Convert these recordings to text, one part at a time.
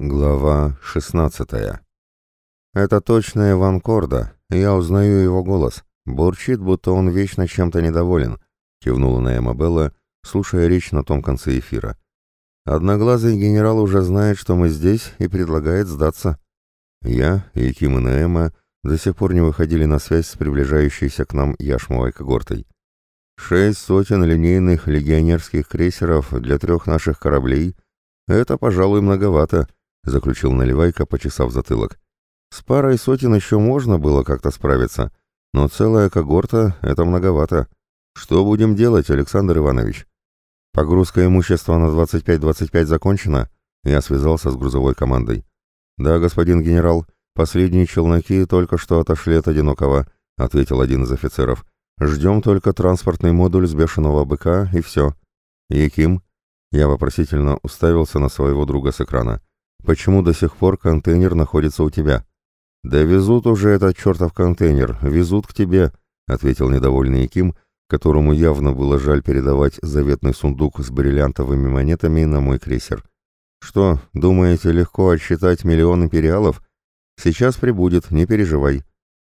Глава 16 «Это точно Иван Корда, я узнаю его голос. Бурчит, будто он вечно чем-то недоволен», — кивнула на Эмабелла, слушая речь на том конце эфира. «Одноглазый генерал уже знает, что мы здесь, и предлагает сдаться». Я и Ким и Наэма до сих пор не выходили на связь с приближающейся к нам яшмовой когортой. Шесть сотен линейных легионерских крейсеров для трех наших кораблей — это, пожалуй, многовато —— заключил Наливайка, почесав затылок. «С парой сотен еще можно было как-то справиться, но целая когорта — это многовато. Что будем делать, Александр Иванович?» «Погрузка имущества на 25-25 закончена?» Я связался с грузовой командой. «Да, господин генерал, последние челноки только что отошли от одинокого», — ответил один из офицеров. «Ждем только транспортный модуль с бешеного быка, и все». «Яким?» Я вопросительно уставился на своего друга с экрана. Почему до сих пор контейнер находится у тебя? Да везут уже этот чертов контейнер, везут к тебе, ответил недовольный Яким, которому явно было жаль передавать заветный сундук с бриллиантовыми монетами на мой крейсер. Что, думаете, легко отсчитать миллион империалов? Сейчас прибудет, не переживай.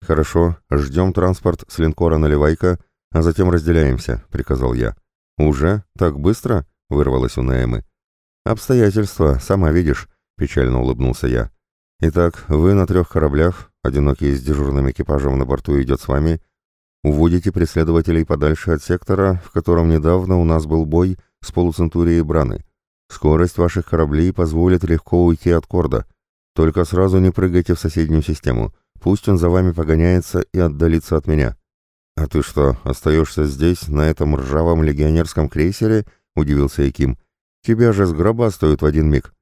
Хорошо, ждем транспорт с линкора Наливайка, а затем разделяемся, приказал я. Уже? Так быстро? Вырвалось у Наэмы. Обстоятельства, сама видишь. — печально улыбнулся я. «Итак, вы на трех кораблях, одинокий с дежурным экипажем на борту идет с вами, уводите преследователей подальше от сектора, в котором недавно у нас был бой с полуцентурией Браны. Скорость ваших кораблей позволит легко уйти от Корда. Только сразу не прыгайте в соседнюю систему, пусть он за вами погоняется и отдалится от меня». «А ты что, остаешься здесь, на этом ржавом легионерском крейсере?» — удивился Яким. «Тебя же сгробастают в один миг».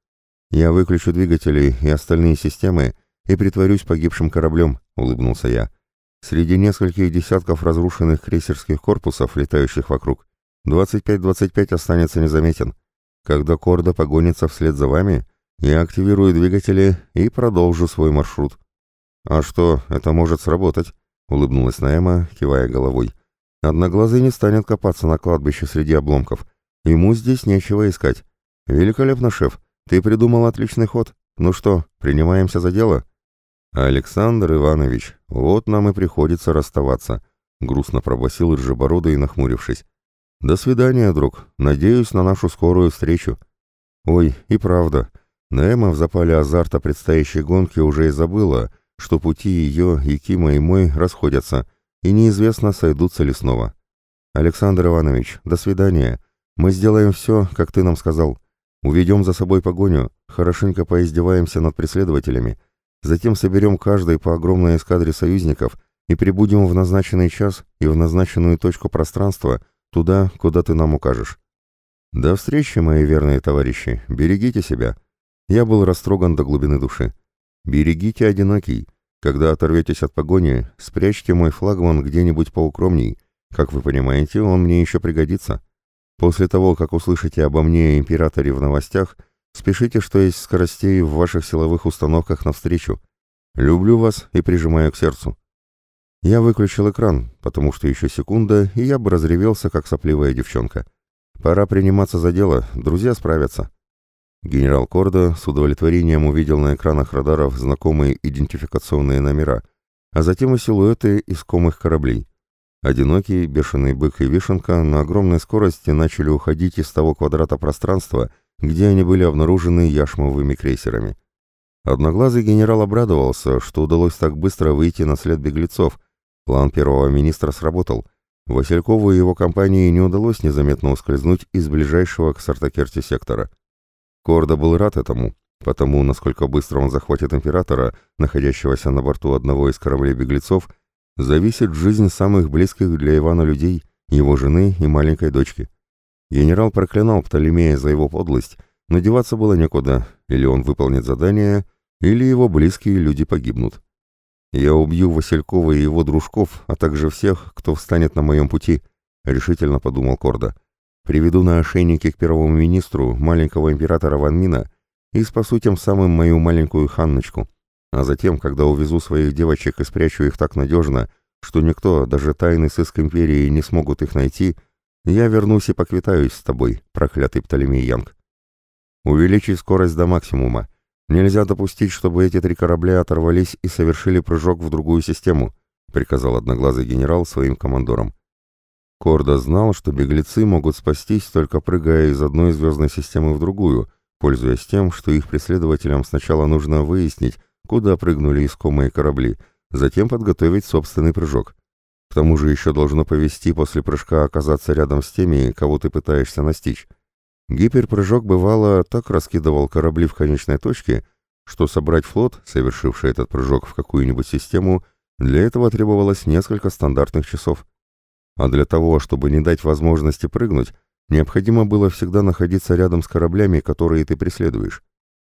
«Я выключу двигатели и остальные системы и притворюсь погибшим кораблем», — улыбнулся я. «Среди нескольких десятков разрушенных крейсерских корпусов, летающих вокруг, 25-25 останется незаметен. Когда Корда погонится вслед за вами, я активирую двигатели и продолжу свой маршрут». «А что, это может сработать?» — улыбнулась Наэма, кивая головой. «Одноглазый не станет копаться на кладбище среди обломков. Ему здесь нечего искать. Великолепно, шеф. Ты придумал отличный ход. Ну что, принимаемся за дело? Александр Иванович, вот нам и приходится расставаться, грустно пробасил ржебородый, нахмурившись. До свидания, друг. Надеюсь на нашу скорую встречу. Ой, и правда. Наэма в запале азарта предстоящей гонки уже и забыла, что пути ее, Якима и мой расходятся, и неизвестно, сойдутся ли снова. Александр Иванович, до свидания. Мы сделаем все, как ты нам сказал. Уведем за собой погоню, хорошенько поиздеваемся над преследователями, затем соберем каждый по огромной эскадре союзников и прибудем в назначенный час и в назначенную точку пространства, туда, куда ты нам укажешь. До встречи, мои верные товарищи, берегите себя. Я был растроган до глубины души. Берегите одинокий. Когда оторветесь от погони, спрячьте мой флагман где-нибудь поукромней. Как вы понимаете, он мне еще пригодится. После того, как услышите обо мне, императоре, в новостях, спешите, что есть скоростей в ваших силовых установках навстречу. Люблю вас и прижимаю к сердцу. Я выключил экран, потому что еще секунда, и я бы разревелся, как сопливая девчонка. Пора приниматься за дело, друзья справятся. Генерал Кордо с удовлетворением увидел на экранах радаров знакомые идентификационные номера, а затем и силуэты искомых кораблей. Одинокий, бешеный бык и вишенка на огромной скорости начали уходить из того квадрата пространства, где они были обнаружены яшмовыми крейсерами. Одноглазый генерал обрадовался, что удалось так быстро выйти на след беглецов. План первого министра сработал. Василькову и его компании не удалось незаметно ускользнуть из ближайшего к Сартакерте сектора. Кордо был рад этому, потому насколько быстро он захватит императора, находящегося на борту одного из кораблей беглецов, зависит жизнь самых близких для Ивана людей, его жены и маленькой дочки. Генерал проклинал Птолемея за его подлость, но деваться было некуда, или он выполнит задание, или его близкие люди погибнут. «Я убью Василькова и его дружков, а также всех, кто встанет на моем пути», — решительно подумал Корда. «Приведу на ошейнике к первому министру маленького императора Ван Мина и спасу тем самым мою маленькую Ханночку. А затем, когда увезу своих девочек и спрячу их так надежно, что никто, даже тайный сыск империи, не смогут их найти, я вернусь и поквитаюсь с тобой, проклятый Птолемей Янг. Увеличь скорость до максимума. Нельзя допустить, чтобы эти три корабля оторвались и совершили прыжок в другую систему, приказал одноглазый генерал своим командорам. Корда знал, что беглецы могут спастись, только прыгая из одной звездной системы в другую, пользуясь тем, что их преследователям сначала нужно выяснить, куда прыгнули искомые корабли, затем подготовить собственный прыжок. К тому же еще должно повести после прыжка оказаться рядом с теми, кого ты пытаешься настичь. Гиперпрыжок бывало так раскидывал корабли в конечной точке, что собрать флот, совершивший этот прыжок в какую-нибудь систему, для этого требовалось несколько стандартных часов. А для того, чтобы не дать возможности прыгнуть, необходимо было всегда находиться рядом с кораблями, которые ты преследуешь.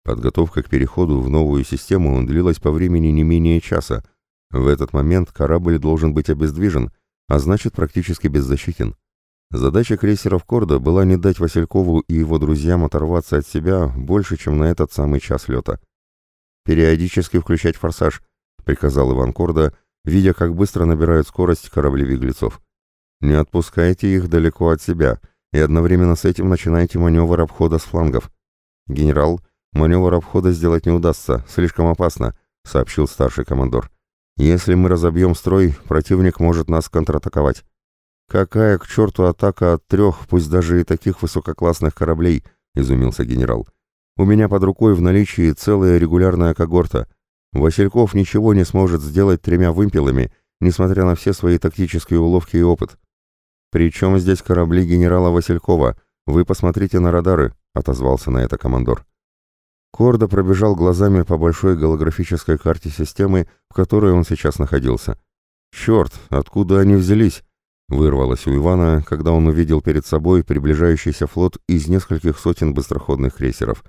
Подготовка к переходу в новую систему длилась по времени не менее часа. В этот момент корабль должен быть обездвижен, а значит практически беззащитен. Задача крейсеров Корда была не дать Василькову и его друзьям оторваться от себя больше, чем на этот самый час лета. «Периодически включать форсаж», — приказал Иван Корда, видя, как быстро набирают скорость корабли беглецов. Не отпускайте их далеко от себя, и одновременно с этим начинайте маневр обхода с флангов. Генерал, маневр обхода сделать не удастся, слишком опасно, сообщил старший командор. Если мы разобьем строй, противник может нас контратаковать. Какая к черту атака от трех, пусть даже и таких высококлассных кораблей, изумился генерал. У меня под рукой в наличии целая регулярная когорта. Васильков ничего не сможет сделать тремя вымпелами, несмотря на все свои тактические уловки и опыт. «Причем здесь корабли генерала Василькова? Вы посмотрите на радары», — отозвался на это командор. Кордо пробежал глазами по большой голографической карте системы, в которой он сейчас находился. «Черт, откуда они взялись?» — вырвалось у Ивана, когда он увидел перед собой приближающийся флот из нескольких сотен быстроходных крейсеров.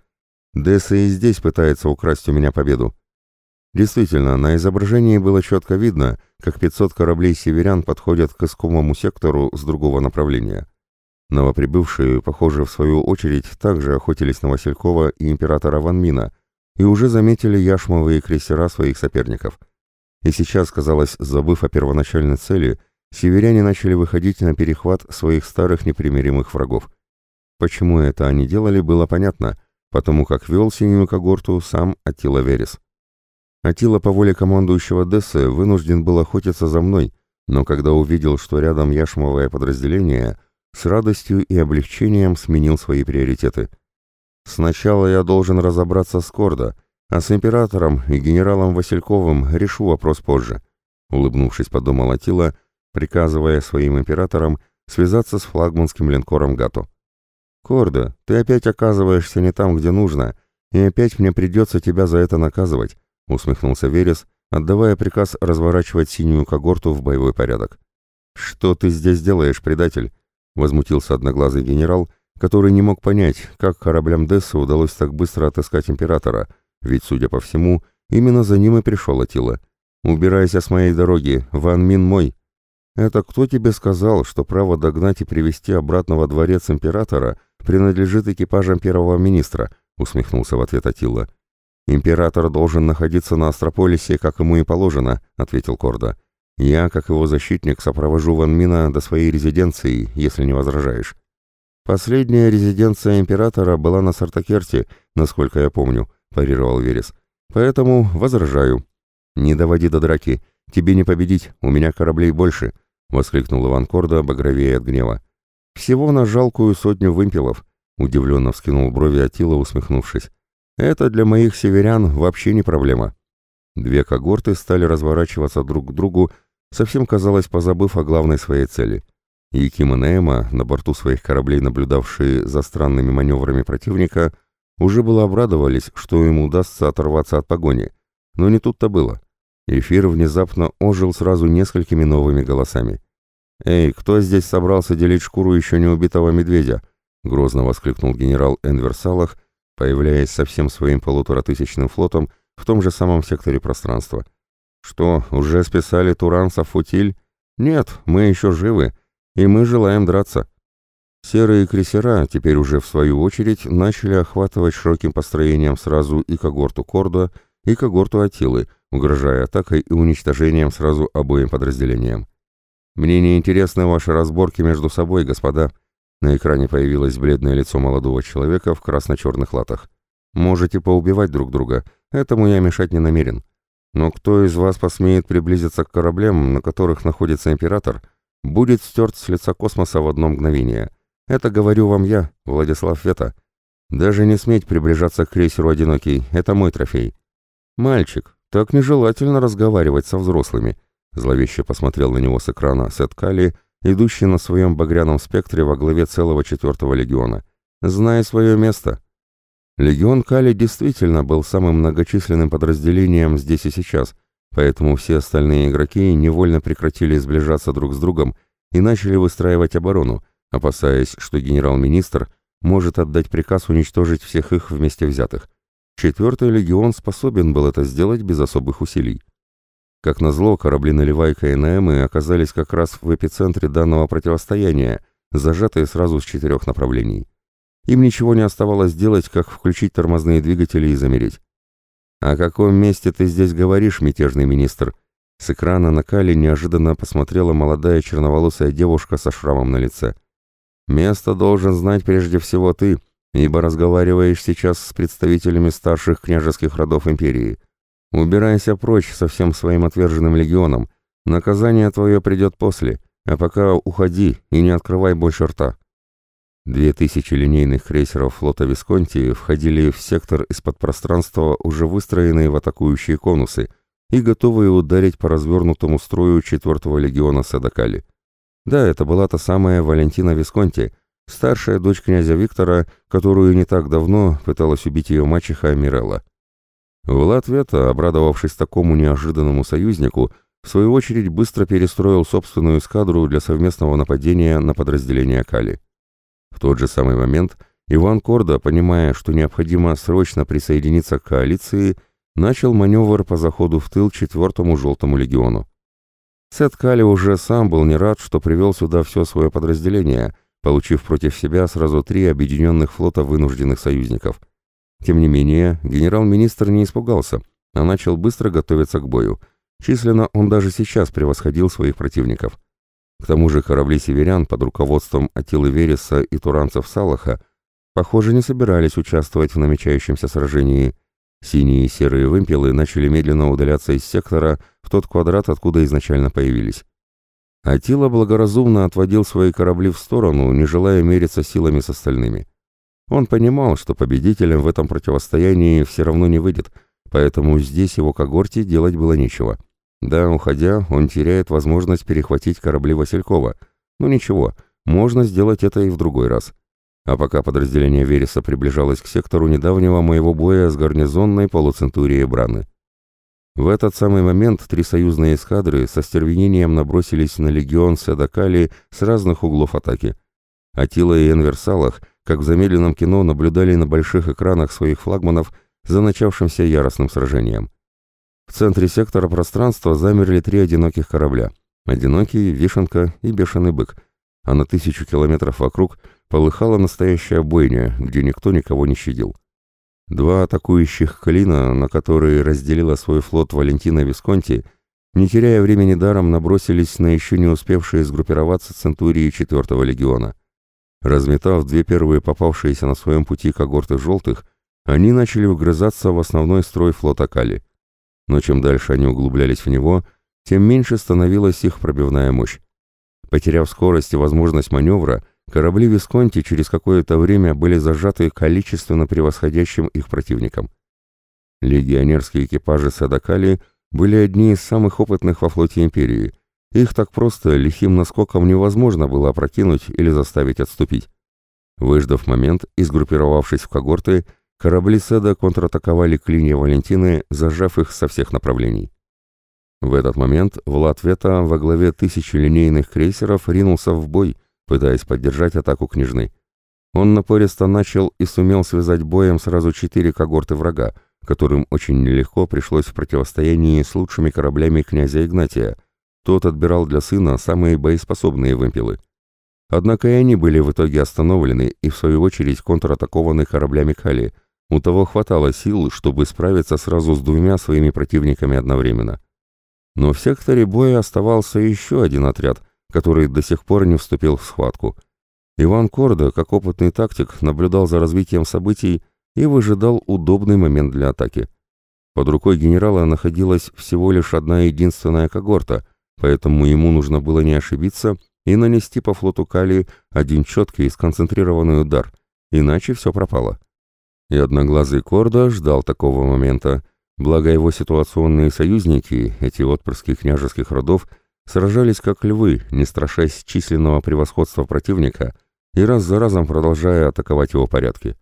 «Десса и здесь пытается украсть у меня победу». Действительно, на изображении было четко видно, как 500 кораблей северян подходят к искомому сектору с другого направления. Новоприбывшие, похоже, в свою очередь, также охотились на Василькова и императора Ванмина и уже заметили яшмовые крейсера своих соперников. И сейчас, казалось, забыв о первоначальной цели, северяне начали выходить на перехват своих старых непримиримых врагов. Почему это они делали, было понятно, потому как вел синюю когорту сам Аттила Верес. Атила по воле командующего Дессы вынужден был охотиться за мной, но когда увидел, что рядом яшмовое подразделение, с радостью и облегчением сменил свои приоритеты. Сначала я должен разобраться с Кордо, а с императором и генералом Васильковым решу вопрос позже. Улыбнувшись, подумал Атила, приказывая своим императорам связаться с флагманским линкором Гато. «Кордо, ты опять оказываешься не там, где нужно, и опять мне придется тебя за это наказывать», — усмехнулся Верес, отдавая приказ разворачивать синюю когорту в боевой порядок. «Что ты здесь делаешь, предатель?» — возмутился одноглазый генерал, который не мог понять, как кораблям Десса удалось так быстро отыскать императора, ведь, судя по всему, именно за ним и пришел Атила. «Убирайся с моей дороги, Ван Мин мой!» «Это кто тебе сказал, что право догнать и привести обратно во дворец императора принадлежит экипажам первого министра?» — усмехнулся в ответ Атила. «Император должен находиться на Астрополисе, как ему и положено», — ответил Корда. «Я, как его защитник, сопровожу Ван Мина до своей резиденции, если не возражаешь». «Последняя резиденция императора была на Сартакерте, насколько я помню», — парировал Верес. «Поэтому возражаю». «Не доводи до драки. Тебе не победить, у меня кораблей больше», — воскликнул Иван Корда, багровее от гнева. «Всего на жалкую сотню вымпелов», — удивленно вскинул брови Атила, усмехнувшись. Это для моих северян вообще не проблема. Две когорты стали разворачиваться друг к другу, совсем казалось позабыв о главной своей цели. Яким и Неэма, на борту своих кораблей наблюдавшие за странными маневрами противника, уже было обрадовались, что им удастся оторваться от погони. Но не тут-то было. Эфир внезапно ожил сразу несколькими новыми голосами. «Эй, кто здесь собрался делить шкуру еще не убитого медведя?» — грозно воскликнул генерал Энвер Салах, появляясь со всем своим полуторатысячным флотом в том же самом секторе пространства. Что, уже списали туранцев футиль? Нет, мы еще живы, и мы желаем драться. Серые крейсера, теперь уже в свою очередь, начали охватывать широким построением сразу и когорту Кордо, и когорту Атилы, угрожая атакой и уничтожением сразу обоим подразделениям. «Мне не интересны ваши разборки между собой, господа», на экране появилось бледное лицо молодого человека в красно-черных латах. Можете поубивать друг друга, этому я мешать не намерен. Но кто из вас посмеет приблизиться к кораблям, на которых находится император, будет стерт с лица космоса в одно мгновение. Это говорю вам я, Владислав Вета. Даже не сметь приближаться к крейсеру «Одинокий», это мой трофей. Мальчик, так нежелательно разговаривать со взрослыми. Зловеще посмотрел на него с экрана Сет Кали, идущий на своем багряном спектре во главе целого четвертого легиона. Знай свое место. Легион Кали действительно был самым многочисленным подразделением здесь и сейчас, поэтому все остальные игроки невольно прекратили сближаться друг с другом и начали выстраивать оборону, опасаясь, что генерал-министр может отдать приказ уничтожить всех их вместе взятых. Четвертый легион способен был это сделать без особых усилий. Как назло, корабли Наливайка и Наэмы оказались как раз в эпицентре данного противостояния, зажатые сразу с четырех направлений. Им ничего не оставалось делать, как включить тормозные двигатели и замереть. «О каком месте ты здесь говоришь, мятежный министр?» С экрана на Кали неожиданно посмотрела молодая черноволосая девушка со шрамом на лице. «Место должен знать прежде всего ты, ибо разговариваешь сейчас с представителями старших княжеских родов империи. Убирайся прочь со всем своим отверженным легионом. Наказание твое придет после, а пока уходи и не открывай больше рта». Две тысячи линейных крейсеров флота Висконти входили в сектор из-под пространства, уже выстроенные в атакующие конусы, и готовые ударить по развернутому строю четвертого легиона Садакали. Да, это была та самая Валентина Висконти, старшая дочь князя Виктора, которую не так давно пыталась убить ее мачеха Мирелла. Влад Вета, обрадовавшись такому неожиданному союзнику, в свою очередь быстро перестроил собственную эскадру для совместного нападения на подразделение Кали. В тот же самый момент Иван Корда, понимая, что необходимо срочно присоединиться к коалиции, начал маневр по заходу в тыл четвертому желтому легиону. Сет Кали уже сам был не рад, что привел сюда все свое подразделение, получив против себя сразу три объединенных флота вынужденных союзников. Тем не менее, генерал-министр не испугался, а начал быстро готовиться к бою. Численно он даже сейчас превосходил своих противников. К тому же корабли северян под руководством Атилы Вереса и туранцев Салаха, похоже, не собирались участвовать в намечающемся сражении. Синие и серые вымпелы начали медленно удаляться из сектора в тот квадрат, откуда изначально появились. Атила благоразумно отводил свои корабли в сторону, не желая мериться силами с остальными. Он понимал, что победителем в этом противостоянии все равно не выйдет, поэтому здесь его когорте делать было нечего. Да, уходя, он теряет возможность перехватить корабли Василькова. Но ничего, можно сделать это и в другой раз. А пока подразделение Вереса приближалось к сектору недавнего моего боя с гарнизонной полуцентурией Браны. В этот самый момент три союзные эскадры со стервенением набросились на легион Седокали с разных углов атаки. Атила и Энверсалах, как в замедленном кино, наблюдали на больших экранах своих флагманов за начавшимся яростным сражением. В центре сектора пространства замерли три одиноких корабля. Одинокий, Вишенка и Бешеный Бык. А на тысячу километров вокруг полыхала настоящая бойня, где никто никого не щадил. Два атакующих клина, на которые разделила свой флот Валентина Висконти, не теряя времени даром, набросились на еще не успевшие сгруппироваться центурии 4-го легиона. Разметав две первые попавшиеся на своем пути когорты желтых, они начали вгрызаться в основной строй флота Кали но чем дальше они углублялись в него, тем меньше становилась их пробивная мощь. Потеряв скорость и возможность маневра, корабли Висконти через какое-то время были зажаты количественно превосходящим их противником. Легионерские экипажи Садакали были одни из самых опытных во флоте Империи. Их так просто лихим наскоком невозможно было опрокинуть или заставить отступить. Выждав момент и сгруппировавшись в когорты, Корабли Седа контратаковали клинья Валентины, зажав их со всех направлений. В этот момент Влад Вета во главе тысячи линейных крейсеров ринулся в бой, пытаясь поддержать атаку княжны. Он напористо начал и сумел связать боем сразу четыре когорты врага, которым очень нелегко пришлось в противостоянии с лучшими кораблями князя Игнатия. Тот отбирал для сына самые боеспособные вымпелы. Однако и они были в итоге остановлены и в свою очередь контратакованы кораблями Кали – у того хватало сил, чтобы справиться сразу с двумя своими противниками одновременно. Но в секторе боя оставался еще один отряд, который до сих пор не вступил в схватку. Иван Корда, как опытный тактик, наблюдал за развитием событий, и выжидал удобный момент для атаки. Под рукой генерала находилась всего лишь одна единственная когорта, поэтому ему нужно было не ошибиться и нанести по флоту Кали один четкий и сконцентрированный удар, иначе все пропало. И одноглазый Корда ждал такого момента, благо его ситуационные союзники, эти отпрыски княжеских родов, сражались как львы, не страшась численного превосходства противника и раз за разом продолжая атаковать его порядки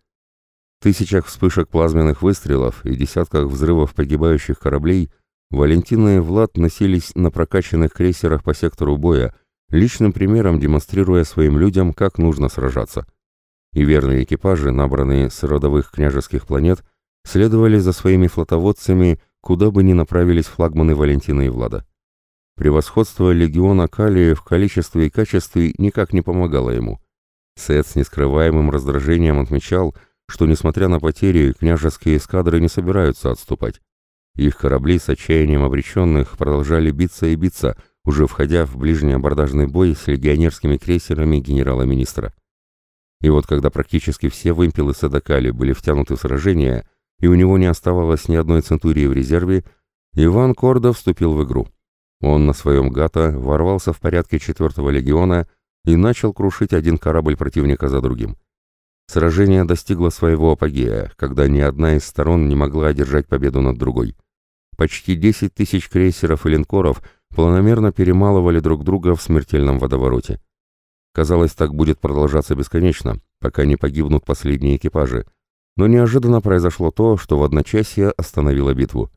тысячах вспышек плазменных выстрелов и десятках взрывов погибающих кораблей Валентина и Влад носились на прокачанных крейсерах по сектору боя, личным примером демонстрируя своим людям, как нужно сражаться. И верные экипажи, набранные с родовых княжеских планет, следовали за своими флотоводцами, куда бы ни направились флагманы Валентина и Влада. Превосходство легиона Калии в количестве и качестве никак не помогало ему. Сет с нескрываемым раздражением отмечал, что, несмотря на потери, княжеские эскадры не собираются отступать. Их корабли с отчаянием обреченных продолжали биться и биться, уже входя в ближний абордажный бой с легионерскими крейсерами генерала-министра. И вот когда практически все вымпелы Садакали были втянуты в сражение, и у него не оставалось ни одной центурии в резерве, Иван Кордо вступил в игру. Он на своем гата ворвался в порядке четвертого легиона и начал крушить один корабль противника за другим. Сражение достигло своего апогея, когда ни одна из сторон не могла одержать победу над другой. Почти 10 тысяч крейсеров и линкоров планомерно перемалывали друг друга в смертельном водовороте. Казалось, так будет продолжаться бесконечно, пока не погибнут последние экипажи. Но неожиданно произошло то, что в одночасье остановило битву.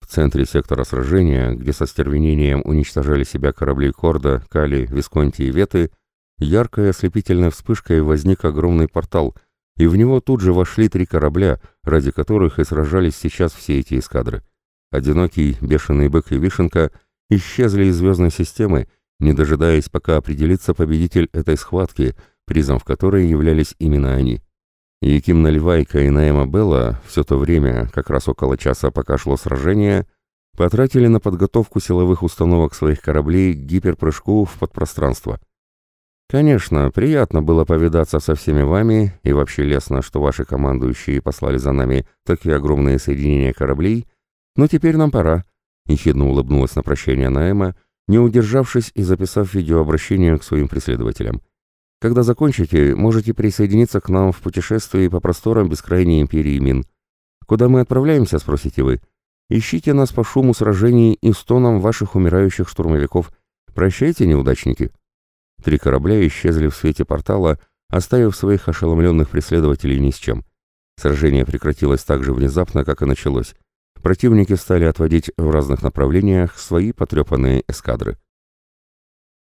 В центре сектора сражения, где со стервенением уничтожали себя корабли Корда, Кали, Висконти и Веты, яркой ослепительной вспышкой возник огромный портал, и в него тут же вошли три корабля, ради которых и сражались сейчас все эти эскадры. Одинокий, бешеный бык и вишенка исчезли из звездной системы, не дожидаясь, пока определится победитель этой схватки, призом в которой являлись именно они. Яким Нальвайка и Наэма Белла все то время, как раз около часа пока шло сражение, потратили на подготовку силовых установок своих кораблей к гиперпрыжку в подпространство – Конечно, приятно было повидаться со всеми вами, и вообще лестно, что ваши командующие послали за нами такие огромные соединения кораблей, но теперь нам пора. Ехидно улыбнулась на прощание Наэма, не удержавшись и записав видеообращение к своим преследователям. Когда закончите, можете присоединиться к нам в путешествии по просторам бескрайней империи Мин. Куда мы отправляемся, спросите вы? Ищите нас по шуму сражений и стонам ваших умирающих штурмовиков. Прощайте, неудачники. Три корабля исчезли в свете портала, оставив своих ошеломленных преследователей ни с чем. Сражение прекратилось так же внезапно, как и началось. Противники стали отводить в разных направлениях свои потрепанные эскадры.